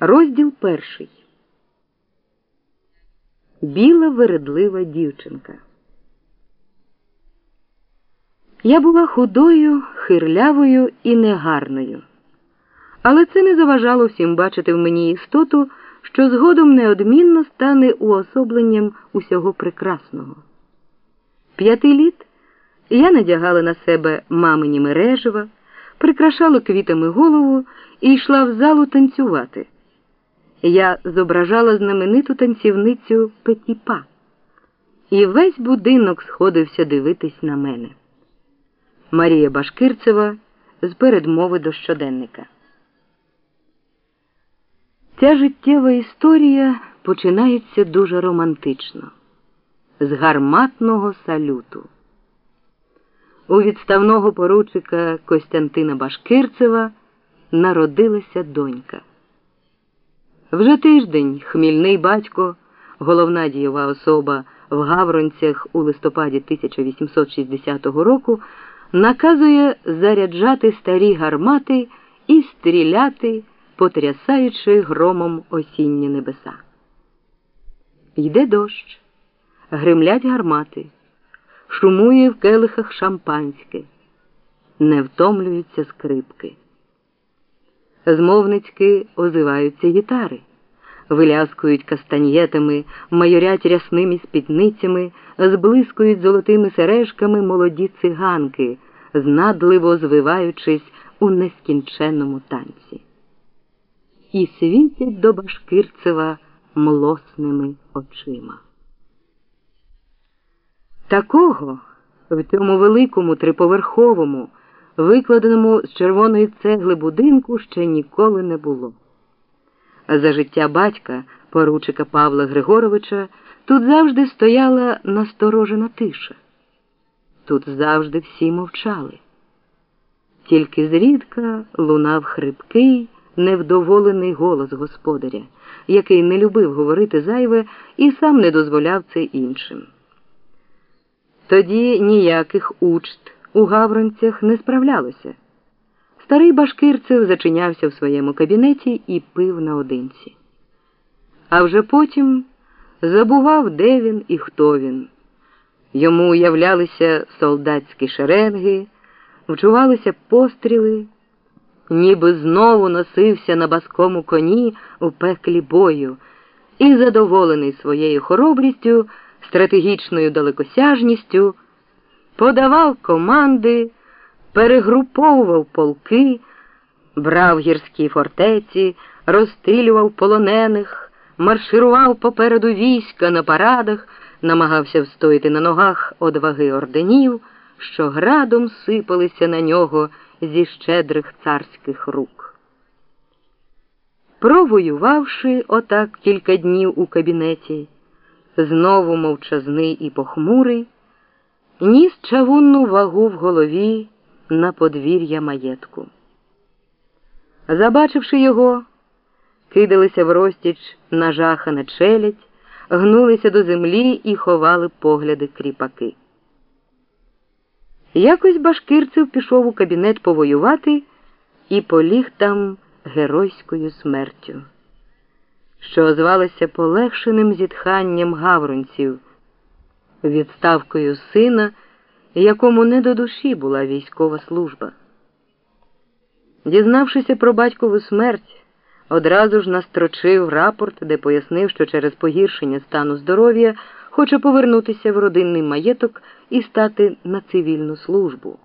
Розділ перший. Біла вередлива дівчинка. Я була худою, хирлявою і негарною, але це не заважало всім бачити в мені істоту, що згодом неодмінно стане уособленням усього прекрасного. П'яти літ я надягала на себе мамині мережева, прикрашала квітами голову і йшла в залу танцювати. Я зображала знамениту танцівницю Петіпа, і весь будинок сходився дивитись на мене. Марія Башкирцева з передмови до щоденника. Ця життєва історія починається дуже романтично, з гарматного салюту. У відставного поручика Костянтина Башкирцева народилася донька. Вже тиждень хмільний батько, головна дієва особа в Гавронцях у листопаді 1860 року, наказує заряджати старі гармати і стріляти, потрясаючи громом осінні небеса. Йде дощ, гримлять гармати, шумує в келихах шампанське, не втомлюються скрипки. Змовницьки озиваються гітари, виляскують кастаньєтами, майорять рясними спідницями, зблискують золотими сережками молоді циганки, знадливо звиваючись у нескінченному танці. І світять до Башкирцева млосними очима. Такого в цьому великому триповерховому викладеному з червоної цегли будинку ще ніколи не було. А За життя батька, поручика Павла Григоровича, тут завжди стояла насторожена тиша. Тут завжди всі мовчали. Тільки зрідка лунав хрипкий, невдоволений голос господаря, який не любив говорити зайве і сам не дозволяв це іншим. Тоді ніяких учт у Гавронцях не справлялося. Старий Башкирцев зачинявся в своєму кабінеті і пив наодинці. А вже потім забував, де він і хто він. Йому уявлялися солдатські шеренги, вчувалися постріли, ніби знову носився на баскому коні у пеклі бою і, задоволений своєю хоробрістю, стратегічною далекосяжністю подавав команди, перегруповував полки, брав гірські фортеці, розстрілював полонених, марширував попереду війська на парадах, намагався встояти на ногах одваги орденів, що градом сипалися на нього зі щедрих царських рук. Провоювавши отак кілька днів у кабінеті, знову мовчазний і похмурий ніс чавунну вагу в голові на подвір'я маєтку. Забачивши його, кидалися в розтіч нажахана челядь, гнулися до землі і ховали погляди кріпаки. Якось Башкирцев пішов у кабінет повоювати і поліг там геройською смертю, що озвалося полегшеним зітханням гавронців відставкою сина, якому не до душі була військова служба. Дізнавшися про батькову смерть, одразу ж настрочив рапорт, де пояснив, що через погіршення стану здоров'я хоче повернутися в родинний маєток і стати на цивільну службу,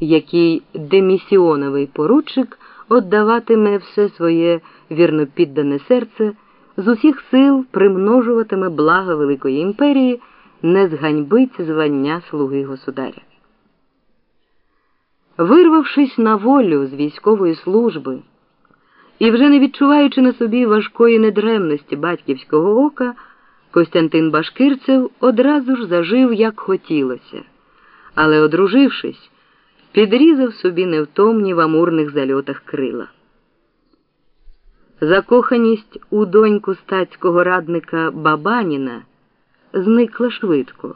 який демісіоновий поручик віддаватиме все своє вірнопіддане серце, з усіх сил примножуватиме блага Великої імперії не зганьбить звання слуги государя. Вирвавшись на волю з військової служби і вже не відчуваючи на собі важкої недремності батьківського ока, Костянтин Башкирцев одразу ж зажив, як хотілося, але, одружившись, підрізав собі невтомні в амурних зальотах крила. Закоханість у доньку статського радника Бабаніна зникла швидко,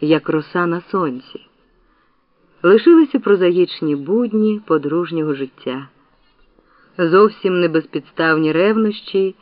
як роса на сонці. Лишилися прозаїчні будні подружнього життя. зовсім небезпідставні ревнощі